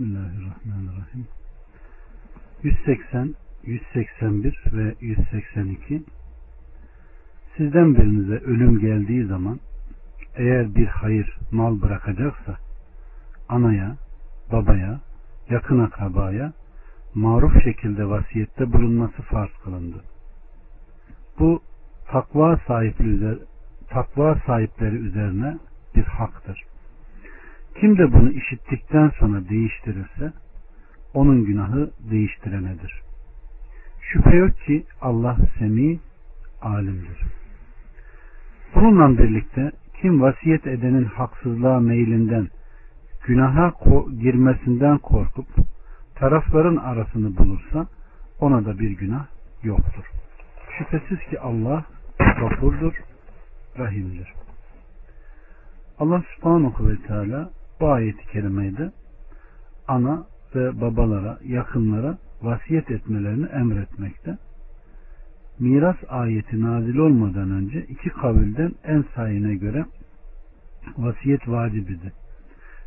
Bismillahirrahmanirrahim. 180, 181 ve 182 Sizden birinize ölüm geldiği zaman eğer bir hayır mal bırakacaksa anaya, babaya, yakın akrabaya maruf şekilde vasiyette bulunması farz kılındı. Bu takva sahipleri, takva sahipleri üzerine bir haktır. Kim de bunu işittikten sonra değiştirirse onun günahı değiştirenedir. Şüphe yok ki Allah semi alimdir. Bununla birlikte kim vasiyet edenin haksızlığa meylinden günaha girmesinden korkup tarafların arasını bulursa ona da bir günah yoktur. Şüphesiz ki Allah gafurdur, rahimdir. Allah subhanahu ve teala bu ayeti kerimeyde ana ve babalara, yakınlara vasiyet etmelerini emretmekte. Miras ayeti nazil olmadan önce iki kavilden en sayine göre vasiyet vacibidir.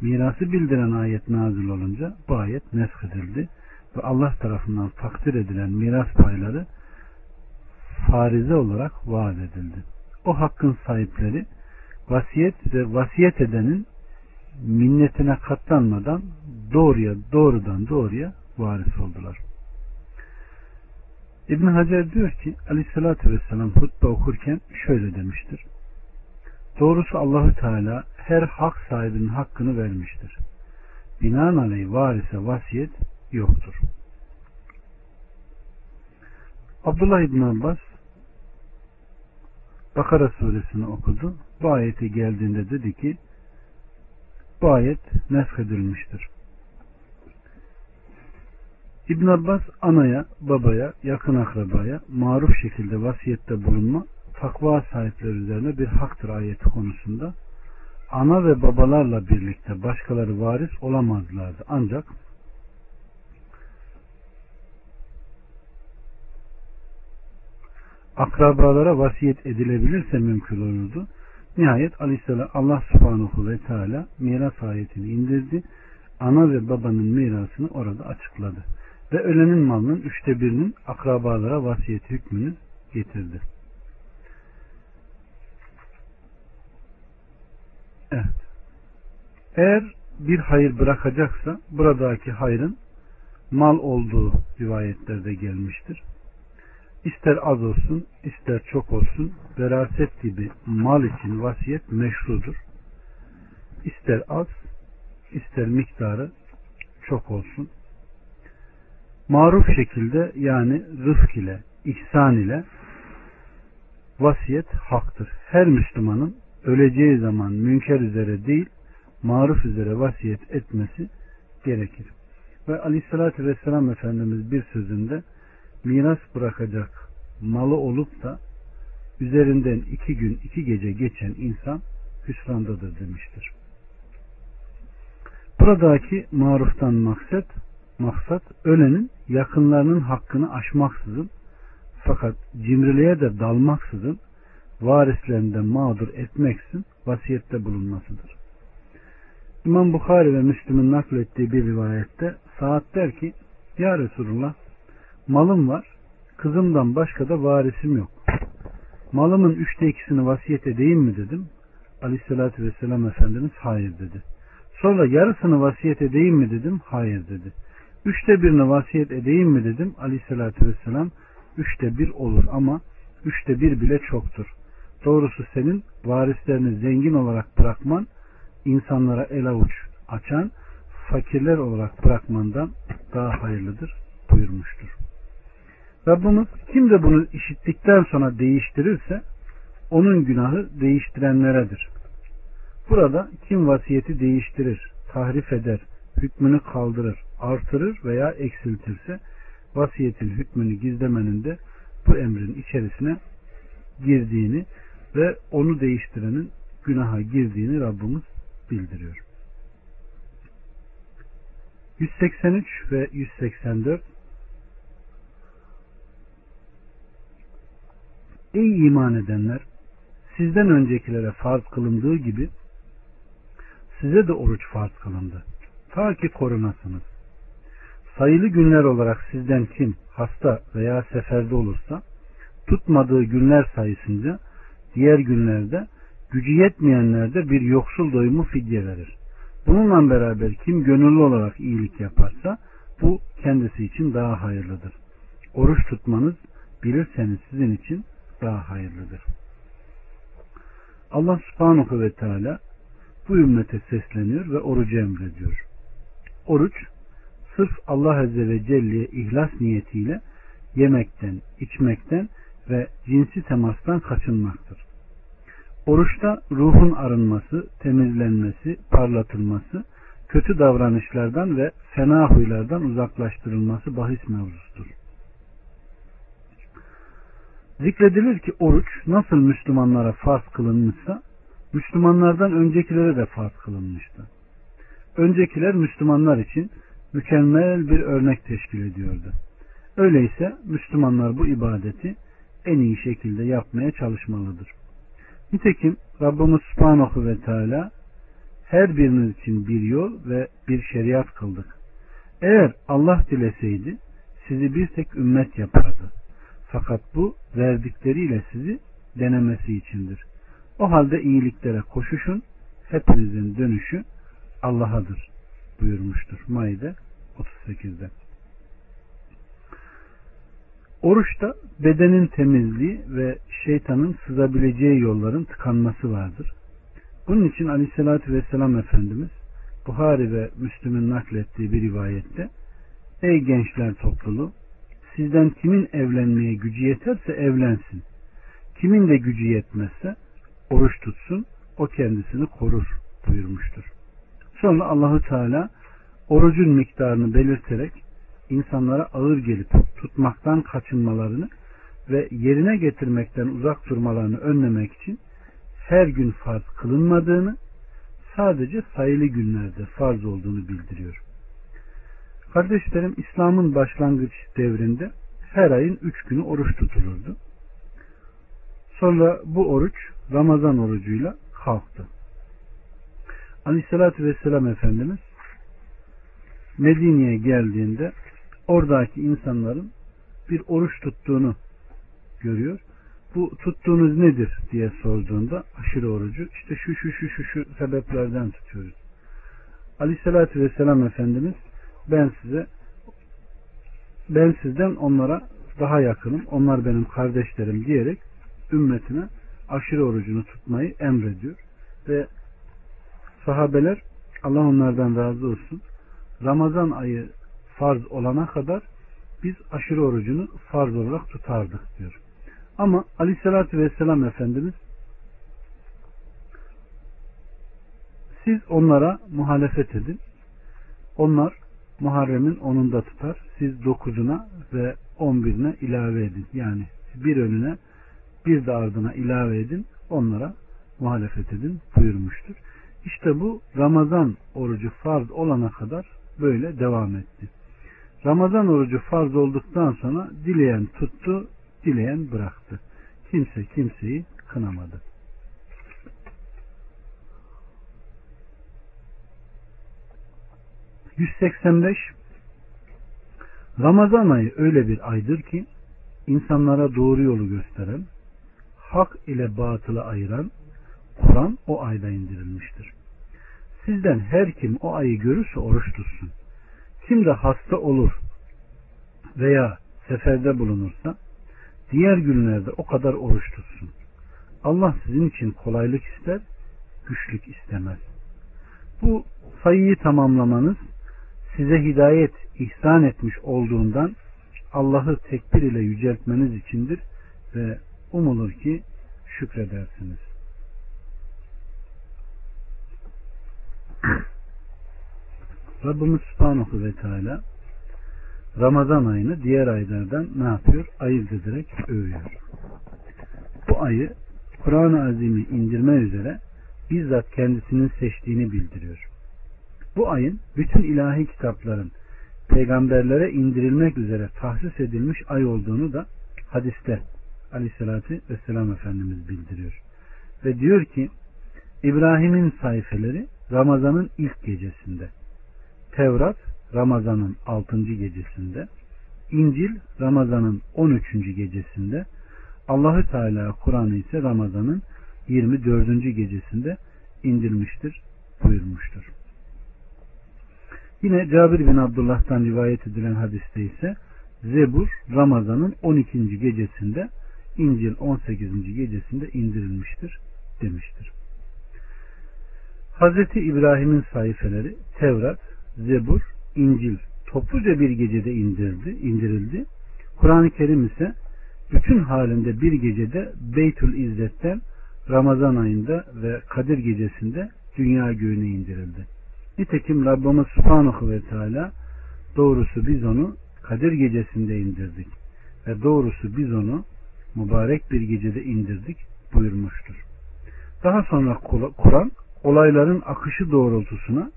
Mirası bildiren ayet nazil olunca bu ayet nesk edildi ve Allah tarafından takdir edilen miras payları farize olarak vaat edildi. O hakkın sahipleri vasiyet ve vasiyet edenin minnetine katlanmadan doğruya doğrudan doğruya varis oldular. İbn Hacer diyor ki Aleyhisselatü Vesselam hutbe okurken şöyle demiştir. Doğrusu Allahü Teala her hak sahibinin hakkını vermiştir. Binaenaleyh varise vasiyet yoktur. Abdullah İbn Abbas Bakara suresini okudu. Bu ayeti geldiğinde dedi ki bu ayet neshedilmiştir. İbn Abbas anaya, babaya, yakın akrabaya maruf şekilde vasiyette bulunma takva sahipleri üzerine bir haktır ayeti konusunda ana ve babalarla birlikte başkaları varis olamazlardı. Ancak akrabalara vasiyet edilebilirse mümkün olurdu. Nihayet Aleyhisselam Allah subhanahu ve teala miras ayetini indirdi. Ana ve babanın mirasını orada açıkladı. Ve ölenin malının üçte birinin akrabalara vasiyet hükmünü getirdi. Evet. Eğer bir hayır bırakacaksa buradaki hayrın mal olduğu rivayetlerde gelmiştir. İster az olsun, ister çok olsun, veraset gibi mal için vasiyet meşrudur. İster az, ister miktarı çok olsun. Maruf şekilde yani rıfk ile, ihsan ile vasiyet haktır. Her Müslümanın öleceği zaman münker üzere değil, maruf üzere vasiyet etmesi gerekir. Ve aleyhissalatü vesselam Efendimiz bir sözünde miras bırakacak malı olup da üzerinden iki gün iki gece geçen insan hüsrandadır demiştir. Buradaki maruftan maksat, maksat ölenin yakınlarının hakkını aşmaksızın fakat cimriliğe de dalmaksızın varislerinden mağdur etmeksin vasiyette bulunmasıdır. İmam Bukhari ve Müslüm'ün naklettiği bir rivayette Saat der ki Ya Resulullah malım var kızımdan başka da varisim yok. Malımın üçte ikisini vasiyet edeyim mi dedim. Aleyhissalatü vesselam Efendimiz hayır dedi. Sonra yarısını vasiyet edeyim mi dedim. Hayır dedi. Üçte birini vasiyet edeyim mi dedim. Aleyhissalatü vesselam üçte bir olur ama üçte bir bile çoktur. Doğrusu senin varislerini zengin olarak bırakman, insanlara el avuç açan, fakirler olarak bırakmandan daha hayırlıdır buyurmuştur. Rabbimiz kim de bunu işittikten sonra değiştirirse onun günahı değiştirenleredir. Burada kim vasiyeti değiştirir, tahrif eder, hükmünü kaldırır, artırır veya eksiltirse vasiyetin hükmünü gizlemenin de bu emrin içerisine girdiğini ve onu değiştirenin günaha girdiğini Rabbimiz bildiriyor. 183 ve 184 Ey iman edenler! Sizden öncekilere farz kılındığı gibi size de oruç farz kılındı. Ta ki korunasınız. Sayılı günler olarak sizden kim hasta veya seferde olursa tutmadığı günler sayısınca diğer günlerde gücü yetmeyenlerde bir yoksul doyumu fidye verir. Bununla beraber kim gönüllü olarak iyilik yaparsa bu kendisi için daha hayırlıdır. Oruç tutmanız bilirseniz sizin için daha hayırlıdır. Allah subhanahu ve teala bu ümmete sesleniyor ve orucu emrediyor. Oruç sırf Allah Azze ve Celle'ye ihlas niyetiyle yemekten, içmekten ve cinsi temastan kaçınmaktır. Oruçta ruhun arınması, temizlenmesi, parlatılması, kötü davranışlardan ve fena huylardan uzaklaştırılması bahis mevzusudur. Zikredilir ki oruç nasıl Müslümanlara farz kılınmışsa Müslümanlardan öncekilere de farz kılınmıştı. Öncekiler Müslümanlar için mükemmel bir örnek teşkil ediyordu. Öyleyse Müslümanlar bu ibadeti en iyi şekilde yapmaya çalışmalıdır. Nitekim Rabbimiz Subhanahu ve Teala her biriniz için bir yol ve bir şeriat kıldık. Eğer Allah dileseydi sizi bir tek ümmet yapardı. Fakat bu verdikleriyle sizi denemesi içindir. O halde iyiliklere koşuşun, hepinizin dönüşü Allah'adır buyurmuştur. Maide 38'de. Oruçta bedenin temizliği ve şeytanın sızabileceği yolların tıkanması vardır. Bunun için aleyhissalatü vesselam Efendimiz Buhari ve Müslüm'ün naklettiği bir rivayette Ey gençler topluluğu sizden kimin evlenmeye gücü yeterse evlensin. Kimin de gücü yetmezse oruç tutsun o kendisini korur buyurmuştur. Sonra Allahu Teala orucun miktarını belirterek insanlara ağır gelip tutmaktan kaçınmalarını ve yerine getirmekten uzak durmalarını önlemek için her gün farz kılınmadığını sadece sayılı günlerde farz olduğunu bildiriyor. Kardeşlerim İslam'ın başlangıç devrinde her ayın üç günü oruç tutulurdu. Sonra bu oruç Ramazan orucuyla kalktı. Aleyhissalatü Vesselam Efendimiz Medine'ye geldiğinde oradaki insanların bir oruç tuttuğunu görüyor. Bu tuttuğunuz nedir diye sorduğunda aşırı orucu işte şu şu şu şu şu sebeplerden tutuyoruz. Aleyhissalatü Vesselam Efendimiz ben size ben sizden onlara daha yakınım. Onlar benim kardeşlerim diyerek ümmetine aşırı orucunu tutmayı emrediyor. Ve sahabeler Allah onlardan razı olsun. Ramazan ayı farz olana kadar biz aşırı orucunu farz olarak tutardık diyor. Ama aleyhissalatü vesselam Efendimiz siz onlara muhalefet edin. Onlar Muharrem'in onunda tutar. Siz dokuzuna ve on birine ilave edin. Yani bir önüne bir de ardına ilave edin. Onlara muhalefet edin buyurmuştur. İşte bu Ramazan orucu farz olana kadar böyle devam etti. Ramazan orucu farz olduktan sonra dileyen tuttu, dileyen bıraktı. Kimse kimseyi kınamadı. ...185... Ramazan ayı öyle bir aydır ki... ...insanlara doğru yolu gösteren... ...hak ile batılı ayıran... ...Kur'an o ayda indirilmiştir. Sizden her kim o ayı görürse oruç tutsun. Kim de hasta olur veya seferde bulunursa diğer günlerde o kadar oruç tutsun. Allah sizin için kolaylık ister, güçlük istemez. Bu sayıyı tamamlamanız size hidayet ihsan etmiş olduğundan Allah'ı tekbir ile yüceltmeniz içindir ve umulur ki şükredersiniz. Rabbimiz Subhanahu ve Teala Ramazan ayını diğer aylardan ne yapıyor? Ayırt ederek övüyor. Bu ayı Kur'an-ı Azim'i indirme üzere bizzat kendisinin seçtiğini bildiriyor. Bu ayın bütün ilahi kitapların peygamberlere indirilmek üzere tahsis edilmiş ay olduğunu da hadiste aleyhissalatü vesselam Efendimiz bildiriyor. Ve diyor ki İbrahim'in sayfeleri Ramazan'ın ilk gecesinde Tevrat Ramazan'ın 6. gecesinde, İncil Ramazan'ın 13. gecesinde, Allahü Teala Kur'an'ı ise Ramazan'ın 24. gecesinde indirmiştir, buyurmuştur. Yine Cabir bin Abdullah'tan rivayet edilen hadiste ise Zebur Ramazan'ın 12. gecesinde İncil 18. gecesinde indirilmiştir demiştir. Hazreti İbrahim'in sayfeleri Tevrat, Zebur, İncil topluca bir gecede indirildi, indirildi. Kur'an-ı Kerim ise bütün halinde bir gecede Beytül İzzet'ten Ramazan ayında ve Kadir gecesinde dünya göğüne indirildi. Nitekim Rabbimiz Subhanahu ve Teala doğrusu biz onu Kadir gecesinde indirdik ve doğrusu biz onu mübarek bir gecede indirdik buyurmuştur. Daha sonra Kur'an olayların akışı doğrultusuna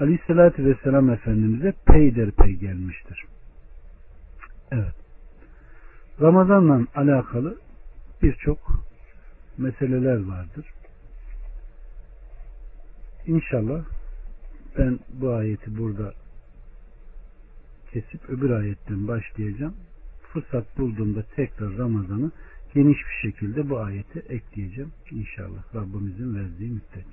Aleyhisselatü Vesselam Efendimiz'e peyderpey gelmiştir. Evet. Ramazan'la alakalı birçok meseleler vardır. İnşallah ben bu ayeti burada kesip öbür ayetten başlayacağım. Fırsat bulduğumda tekrar Ramazan'ı geniş bir şekilde bu ayeti ekleyeceğim. İnşallah Rabbimizin verdiği müddetçe.